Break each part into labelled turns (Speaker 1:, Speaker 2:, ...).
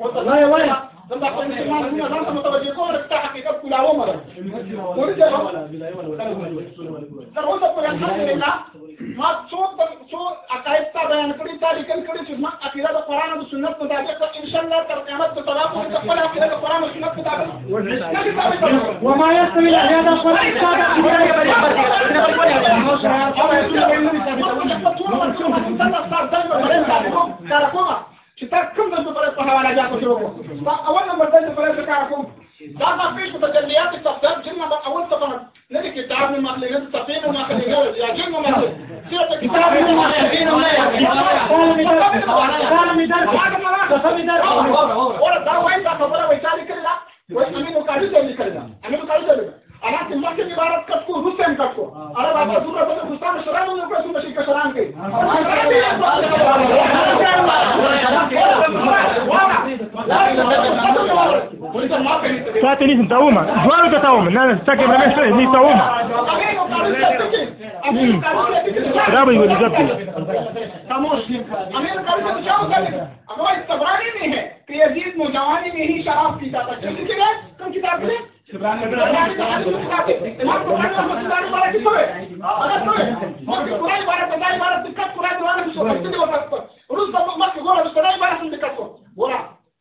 Speaker 1: والله وای زما خپل مسلمان نه ځان ته متوجه کوم چې تاسو حقیقت کولا ومره ورته ورته الحمدلله ما يوم ولا ورجع سرعوا تقول الحمد لله ما يعني شيء ما أكيد هذا القرآن والسنة متابعة إن شاء الله ترقيمات تتلاقوا تقبل أكيد هذا القرآن والسنة متابعة
Speaker 2: وما يستوي الأعداد
Speaker 1: kita kum dan pada pahala aja aku suruh. Tak awal nomor dan pada sekarang aku. لا في تجليات التفسير جنة أول طبعا لذي كتاب من مخلين التفسير من مخلين يا جنة مخلين سيرة كتاب من مخلين ولا دا دا تمكن عبارة كتكو حسين كتكو أنا بابا دورة بدر حسين شران ولا كويس مشي كشران كي
Speaker 2: Sate nisam tauma. Dvaru ta tauma. Na sake na mesto ni tauma. Rabu yuko zabti.
Speaker 1: अमीर कल से क्या होता है अगर इस तबरानी में है कि यजीद नौजवानी में ही शराब पीता था क्यों लिखे गए कौन किताब में aga wace ya zikka kullum kula har kacin da sasu masharri aga fa zakka gunati mubtalau na ga fa narmaita wa رابعی ولی گپ دی ہے اگر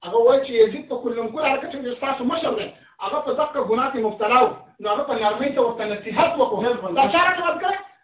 Speaker 1: اگر وہ یزید په تاسو مشر دی هغه په دغه ګناه کې مبتلا و نو هغه په نصیحت وکړو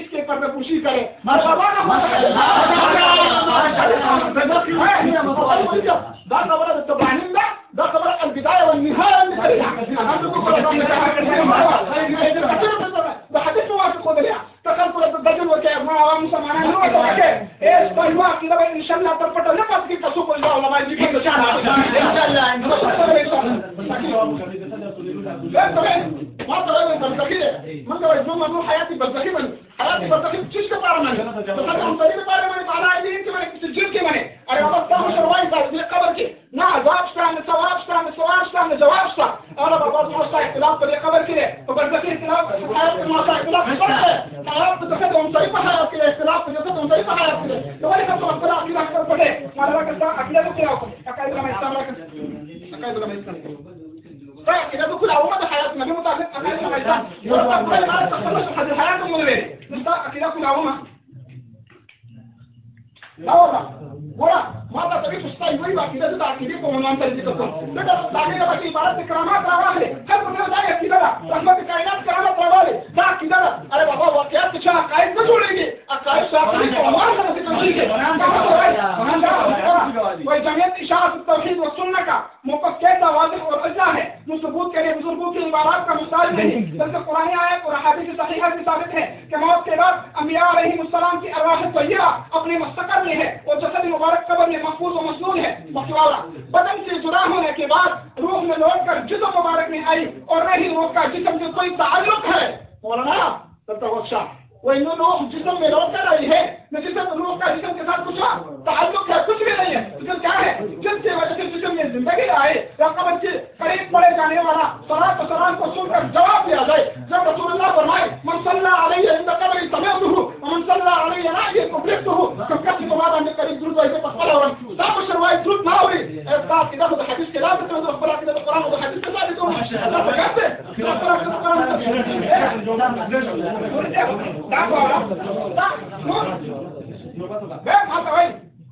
Speaker 1: इसके पर्दे पुशी करे ده خبر التبعين ده ده خبر البدايه والنهايه ده حديث موافق وبلع تخلق الدجل وكيف ما هو مسمعنا هو ايش طيب كده ان شاء الله ترفض لما تجي تسوق الله ولا ما يجيك ان شاء الله ان شاء الله ما ترى انت بتذكر ما ترى الجمله مو حياتي بتذكر حياتي بتذكر تشك بارمان بس هم طريق بارمان على ايدين كمان تسجل كمان. أنا بس تاخذ شروي صار دي قبر كده. نعم جواب شتان سواب شتان سواب شتان جواب شتان أنا بابا ما صار اختلاف في قبر كده. فبتذكر اختلاف حياتي ما صار اختلاف. حياتي بتذكرهم طريقه حياتي كده اختلاف بتذكرهم طريقه حياتي كده. لذلك انت اختلاف كده أكثر بده ما لك انت أكيد كده أكيد لما يستمر أكيد لما يستمر فإذا بكل حياتنا بمتعلق حد كل لا والله ولا مطلب تبھی سستا ہی ہوئی باقی سے تاکہ بھی کو مانتا ہے جس کو لیکن تاکہ کا باقی عبارت کرامات روا ہے۔ ہر کو نہیں جائے کی طرح رحمت کائنات کرامات روا ہے۔ تا کی طرح ارے بابا واقعہ تو چھا قائم نہ چھوڑیں گے اقائے صاحب نے کو مان کر سے تنبیہ کے بنا دا کوئی جمعیت اشاعت التوحید و سنت کا موقف کیسا واضح اور اجا ہے؟ جو ثبوت کے لیے بزرگوں کی عبارات کا مثال نہیں۔ بلکہ قران ایت اور احادیث صحیحہ سے ثابت ہے کہ موت کے بعد انبیاء علیہم السلام کی ارواح طیبہ اپنے مستقر میں ہے اور جسد مبارک قبر میں محفوظ و مصنون ہے۔ مسوارہ بدن سے جدا ہونے کے بعد روح میں لوٹ کر جسم مبارک میں آئی اور نہیں روح کا جسم سے کوئی تعلق ہے۔ مولانا وہ روح جسم میں لوٹ کر آئی ہے۔ نشست عروج کا جسم کے ساتھ کچھ تعلق ہے کچھ بھی نہیں ہے جسم کیا ہے جس کی وجہ سے جسم میں زندگی آئے رقم بچے قریب پڑے جانے والا سلاد سلام کو سن کر جواب دیا جائے جب رسول اللہ فرمائے من صلی اللہ علیہ قبر سمیت ہوں من صلی اللہ علیہ نا یہ کمپلیٹ ہوں تو کب تمہارا میں قریب درود ایسے پکڑا ہوا سب شروعات درود نہ ہوئی احساس کی طرف حدیث کے لابد تو اخبار کی طرف قرآن و حدیث کے لابد تو اللہ کہتے ہیں اخبار کی طرف قرآن الله به ما ته وای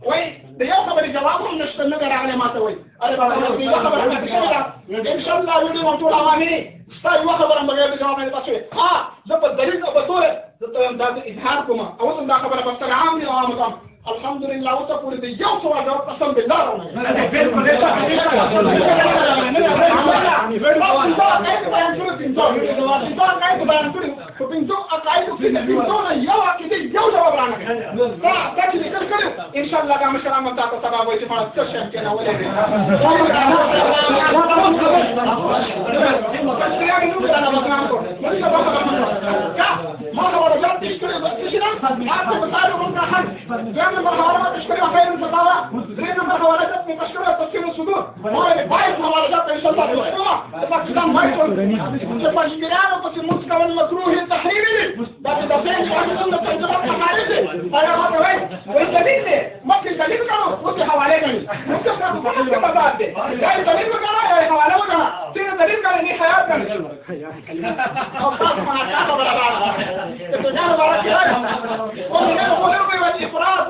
Speaker 1: وای د یو خبرې جواب هم نشته نه راغلی ما ته وای اره بابا یو خبره پاتې شوې ده ان شاء الله ویډیو مو ټول عوامي ستا یو خبره بغیر د جواب نه پاتې شوې ها زه په دلیل او په توره زه ته دا اظهار کوم او دا خبره په سره عام دي او عام الحمد لله وتقول دي يوم سوى جواب قسم بالله ان من حد لأن المحاولات تشتري خير الفتاوى لأن المحاولات مكشرة تسكين الصدور بايت محاولات إن شاء الله تشتري فكتان بايت تفجران وتسمونسك والمكروه التحريري بعد دفين شعب سنة تنجبات محارسي فيا ما يعني بعض إتجاه بارك الله ومن والإفراط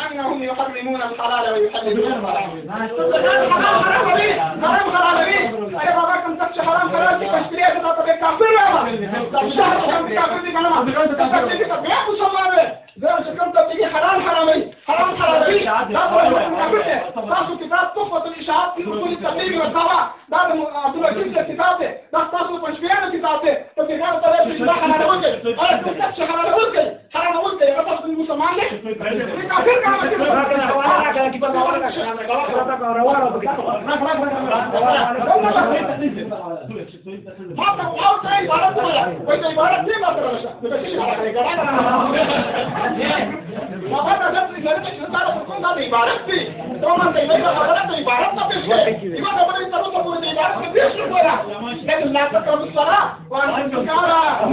Speaker 1: أنهم يحرمون الحلال ويحللون الحرام حرام حرام عليه حرام حرام عليه أي بابا كم تكش حرام حلال دي كشتريها تتا تبقى كافر يا شهر كم كافر دي كلمة تكتب دي كتب يا مسلمان زي شكم تبقى حرام حرامي حرام حرامي لا تقول تاسو كتاب تحفة الإشاعات في أصول التبليغ والدعوة ده عبد العزيز الكتاب ده ده تاسو بشبيان الكتاب ده تبقى كانت تلاقي في حرام وجه أنا كنت تكش حرام وجه حرام وجه يا بس الصلاة وأنتم سكارى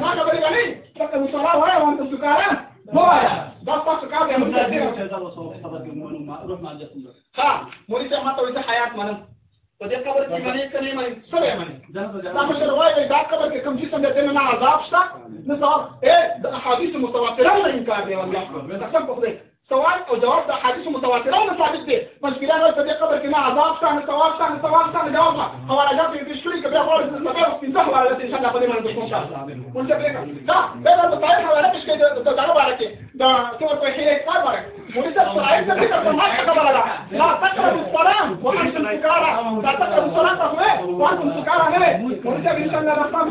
Speaker 1: ما قبل غني تقربوا الصلاة وأنتم سكارى Bora! Dá quatro carros, é muito ها مولي ما توي حياة منا فدي قبر كي مني كني مني سبع مني لما شرواي إذا قبر كي كم جسم بدنا عذاب شتا نصار إيه أحاديث متواترة ولا إنكار دي والله قسم بخدي سؤال أو جواب ده حديث متواتر. ولا ثابت دي مشكلة هو تبي قبر كنا عذاب ثاني سؤال ثاني سؤال ثاني جواب هو أنا جاب في شكري كبير خالص. سبب في زهر على إن شاء الله. بدي ما نقول وانت بيك لا بلا بتعرف ولا مش كده. ده ده عليك. ده تقول في حيلك قبرك ولسه الصلاة انت كده ما تقبل لا لا تقرب الصلاة. وأنتم سكارى. لا تقرب الصلاة. وأنتم سكارى ولسه ان شاء الله رقم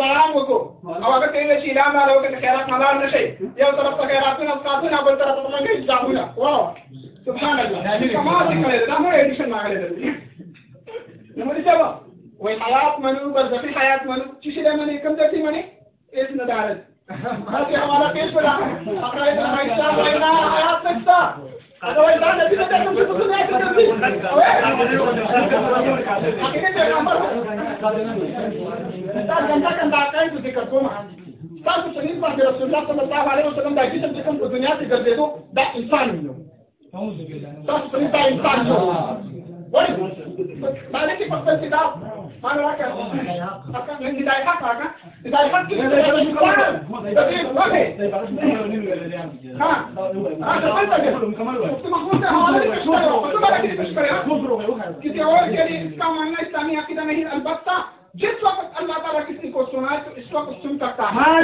Speaker 1: باران وکړو أو هغه ته چې اعلان راو کې خیرات نه نشي یو طرف ته خیراتونه قاتونه بل طرف ته منګي ځامونه واو. سبحان الله. کما ذکر دا مو ایډیشن ماغله نو دې جواب وای حیات منو؟ برزخی حیات منو؟ چې شي منی کوم ځای منی اس نه دارت هغه حوالة پیش ابن عائشہ وینا حیات نشتا دا دا تاسو په نسبت د رسول الله صلی الله علیه وسلم د جسم چې کوم په دنیا کې ګرځېدو دا انسان یو تاسو په نسبت انسان یو وای مالک په خپل کتاب ما راکا اکا من بدايه حق راکا بدايه حق کې ها هذا فلسفه كما قلت حوالي किसी और के लिए इसका मानना इस्लामी अकीदा नहीं अलबत्ता जिस वक्त अल्लाह ताला किसी को सुना है तो इस वक्त सुन सकता है हमारी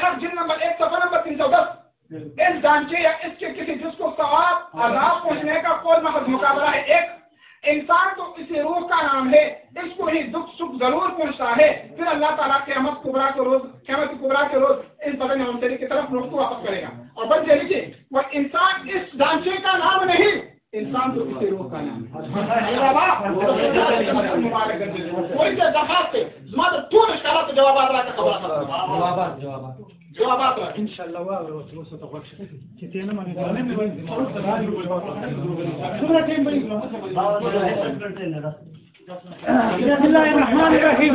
Speaker 1: جو ہم تین سو دس اس جانچے یا اس کے کسی جس کو سواب اور رات پہنچنے کا کوئی مقابلہ ہے، ایک انسان تو کسی روح کا نام ہے، اس کو ہی دکھ سکھ ضرور پہنچتا ہے۔ پھر اللہ تعالیٰ قیامت کبرا کے روز، قیامت کبرا کے روز اس بدن منظری کی طرف رخ کو واپس کرے گا۔ اور بس یہ لیجیے وہ انسان اس ڈانچے کا نام نہیں، انسان تو کسی روح کا نام ہے۔ جوابات۔
Speaker 2: إن شاء الله. بسم الله الرحمن الرحيم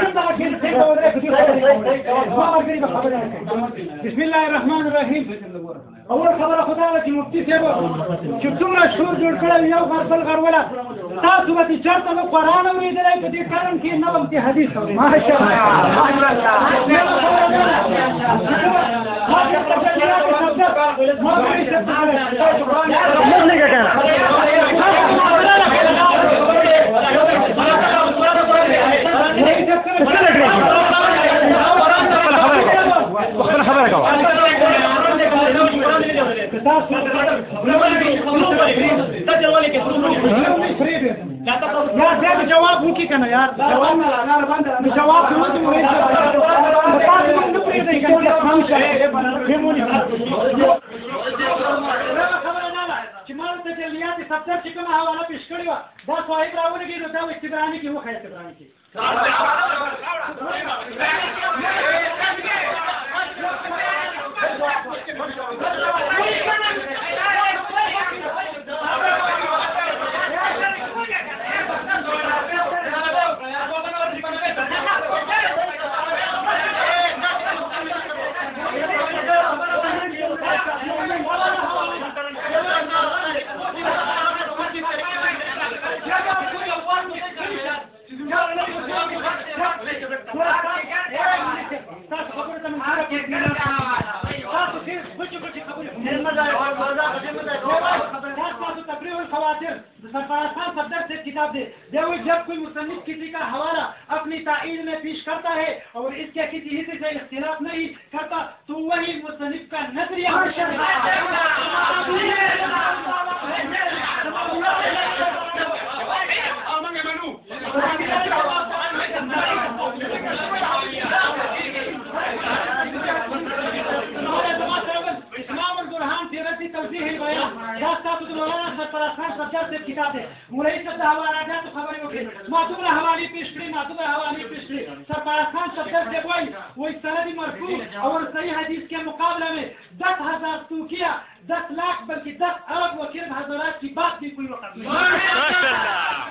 Speaker 2: بسم الله الرحمن الرحیم اول خبره خدا ده چې مفتي صاحب چې څومره شور جوړ کړی یو غر بل غر ولا تاسو به چرته نو قران ویلای په دې کارن کې نو وخت حدیث ماشاء الله ماشاء الله ما دې څه کار جواب مکی جواب جلیات سبتر چې کومه حواله پیش کړی و دا صاحب راوړي کې نو دا استبرانی کې وخه استبرانی کې تاسو تفریح اور خواتین سرفرستان صدر سے کتاب دے دیو جب کوئی مصنف کسی کا حوالہ اپنی تائید میں پیش کرتا ہے اور اس کے کسی حصے سے اختلاف نہیں کرتا، تو وہی مصنف کا نظریہ Thank you. دا تاسو د مولانا احمد فراز خان صاحب د کتاب دی. مولوی صاحب د حوالاتو خبرې وکړي ما دومره حوالې پیښ کړې ما دومره حوالې پیښ کړې. سر فراز خان صاحب دی وایي وایي سند مرفوع او صحیح حدیث کے مقابلہ میں دس ہزار توکیہ دس لاکھ بلکہ دس ارب وکیل حضرات کی بات بھی کوئی وقت نہیں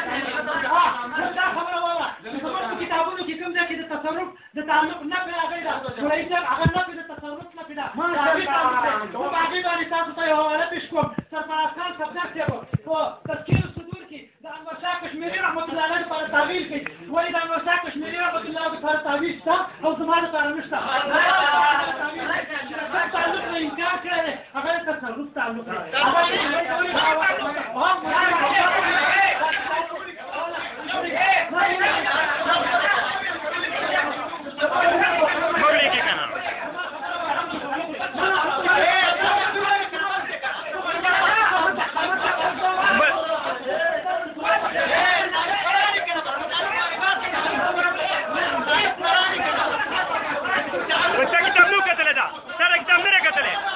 Speaker 2: دا خبره وایه زموږ په کتابونو کې کوم ځای کې د تصرف د تعلق نفي راغلی ده ټولنیز هغه نفي د تصرف نفي ده د هغې باندې تاسو ته یو حواله پېښ کوم سرفراز خان صفدر صاحب په تذکیر صدور کې د انورشاه کشمیري رحمت الله علیه لپاره تعبیر کړي ولې د انورشاه کشمیري رحمت الله لپاره تعبیر شته او زما لپاره نه شته تعلق نه انکار کړی دی هغه د تصرف تعلق دی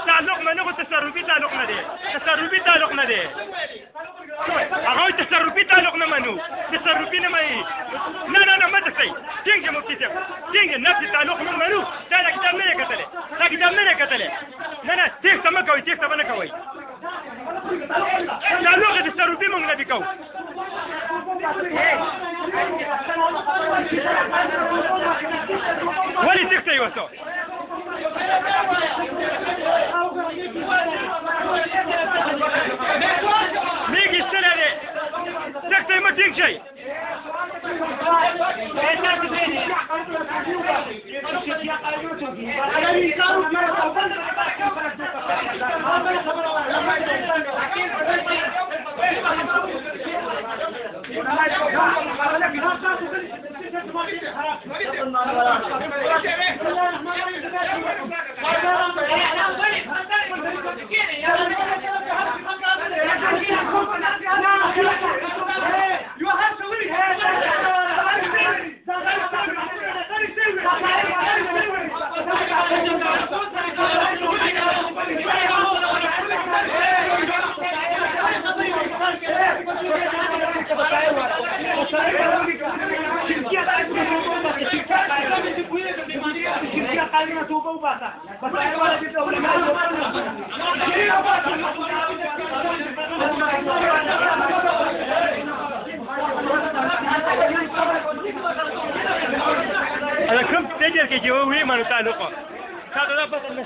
Speaker 3: تعلق منه تصرفي تعلق نه دی تصرفي تعلق نه دی هغه تصرفي تعلق نه منو تصرفي نه مې نه نه نه مته سي څنګه مفتي څنګه څنګه نفس تعلق نه منو دا دا کتاب نه کتل دا کتاب نه کتل نه نه تیک سم کوي تیک سم نه کوي تعلق تصرفي مونږ نه کوو ولې تیک سي وسو میږي ستنه دی تیک سي مټ ټینګ شي أنا كنت تجر كي جوي ما تعلقه هذا لا بطل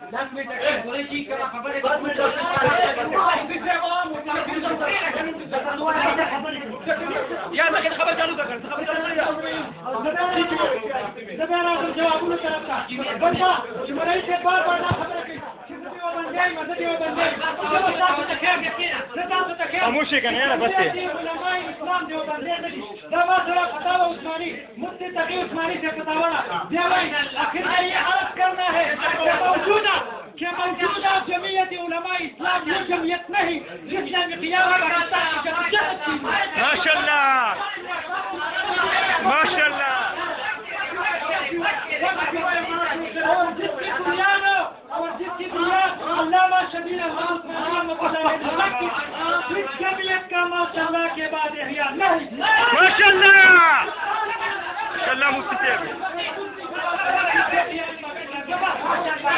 Speaker 1: یا دا خبر چالو کا کر۔ خبر چالو
Speaker 2: کا زبر اعظم جوابونو طرف تا بندا چې مړی ته بار بار خاموشی کا نہیں
Speaker 3: بچے نہیں ماشاء
Speaker 2: اللہ ماشاء اللہ بنیاد علامہ ماشاء اللہ کے بعد احیاء نہیں
Speaker 3: ما شاء الله ما شاء الله مفتي سيف.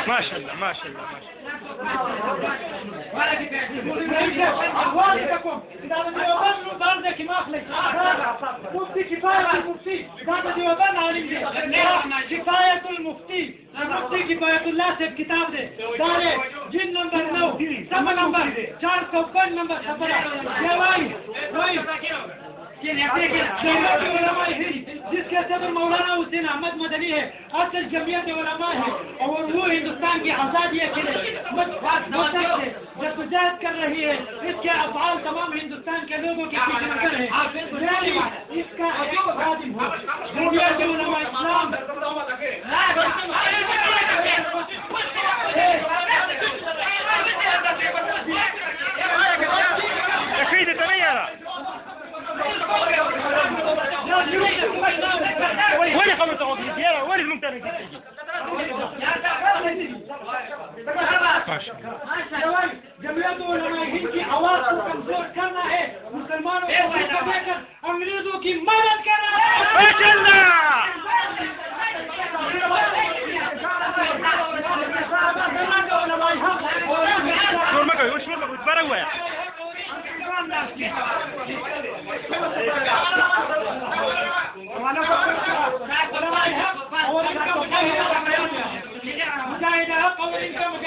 Speaker 3: ما شاء الله ما شاء الله ما شاء الله
Speaker 2: مفتي كفاية المفتي هذا ديوبان عالم دي كفاية المفتي المفتي كفاية الله سے کتاب دے دارے جن نمبر نو سب نمبر چار سو پن نمبر سفرہ یہ وائی وائی جمعیت علماء ہند جس کے صدر مولانا حسین احمد مدنی ہے، اصل جمعیت علماء ہے اور وہ ہندوستان کی آزادی کے لیے جدوجہد کر رہی ہے۔ اس کے افعال تمام ہندوستان کے لوگوں کے پیچھے نظر ہے اس کا جمعیت علماء اسلام۔
Speaker 3: اكيد تميرا وين خمس عوضي زيارة وين الممتنة
Speaker 2: جمعیت علماء ہند کی آواز
Speaker 3: کو کمزور کرنا ہے مسلمانوں کو
Speaker 2: دبا کر انگریزوں کی مدد کرنا ہے شور میں کوئی اس میں بڑا ہوا ہے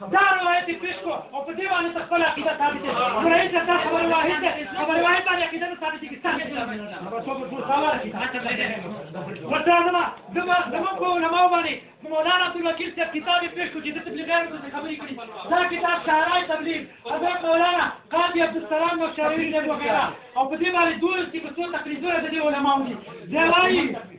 Speaker 2: دا روایت پیش کو او په دې باندې خپل عقیده ثابت دي قرآن کې دا خبر واحد ده خبر واحد باندې عقیده ثابت دي ثابت دي هغه څو څو سوال دي وته زما زما زما په علماء باندې مولانا عبد الوکیل صاحب کتاب پیش کو چې د تبلیغیانو څخه خبرې کړي دا کتاب شهرای تبلیغ حضرت مولانا قاضي عبد السلام نقشاوي دی وغیرہ او په دې باندې دوه چې په څو تقریرونه د علماء دي زوایي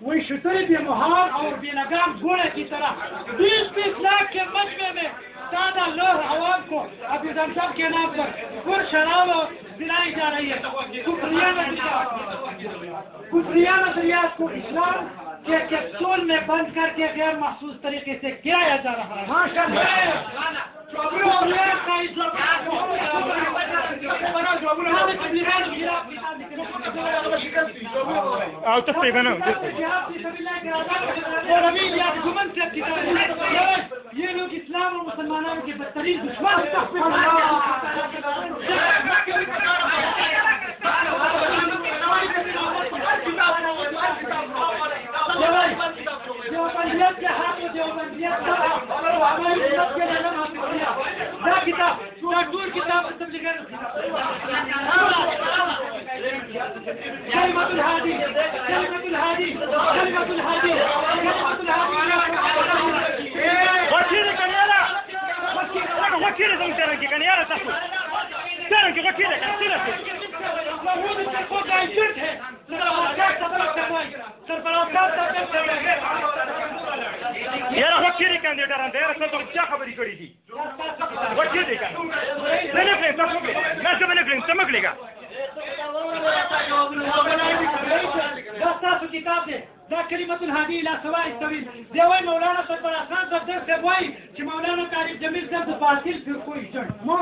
Speaker 2: وہی شتر بے مہار اور بے لگام گھوڑے کی طرح۔ بیس بیس لاکھ کے مجمے میں
Speaker 3: سادہ لوح عوام
Speaker 2: کو ابھی دم سب کے نام پر پر شراب پلائی جا رہی ہے۔ کفریہ نظریات۔ کو اسلام کے کیپسول میں بند کر کے غیر محسوس طریقے سے گرایا جا رہا ہے۔ أو تسعي بنا یہ لوگ اسلام اور
Speaker 3: مسلمانوں کے بدترین دشمن ہیں Get it, get it, get it, get it.
Speaker 2: محمود کو کانسرت ہے یار هغه چیرې کاندیداران دی
Speaker 3: راځه ته څه خبرې کړې دي وڅې دي کنه نه نه نه تاسو کې نه څه نه کړم څه مګلېګا
Speaker 2: دا تاسو کتاب دی دا کلمه الهادی الى سواء السبيل دی وای مولانا پر خان صاحب درس وای چې مولانا تعریف جمیل صاحب فاصل پر کوئی ځړ ما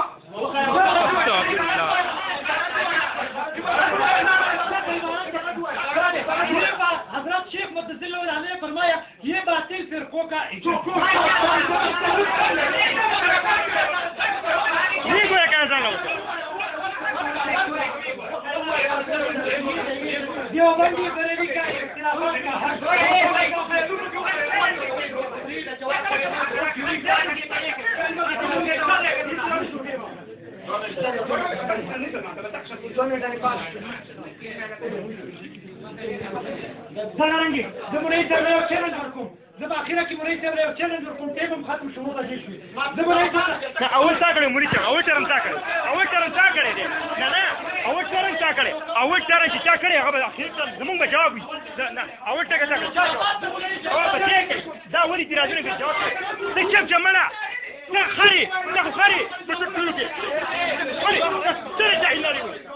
Speaker 2: حضرت شیخ مدثر اللہ علیہ نے فرمایا یہ باطل
Speaker 3: فرقوں کا ہر څنګه
Speaker 2: د مونږ یې ته یو چیلنج ورکوم زه په اخره کې مونږ ته یو چیلنج ورکوم ټیم هم ختم شوم دا شي زه مونږ ته
Speaker 3: نه اول تا کړې مونږ ته اول چرم تا کړې اول چرم تا کړې دې نه نه اول چرم تا کړې اول چرم چې تا کړې هغه اخر چرم زمونږ به جواب وي نه اول ټکه تا کړې او په دې کې دا ولې تیراژونه کې جواب ته چپ جمعنا نه خري
Speaker 2: نه خري بس ټولګي خري سره ځای لري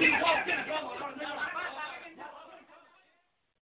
Speaker 2: Yeah.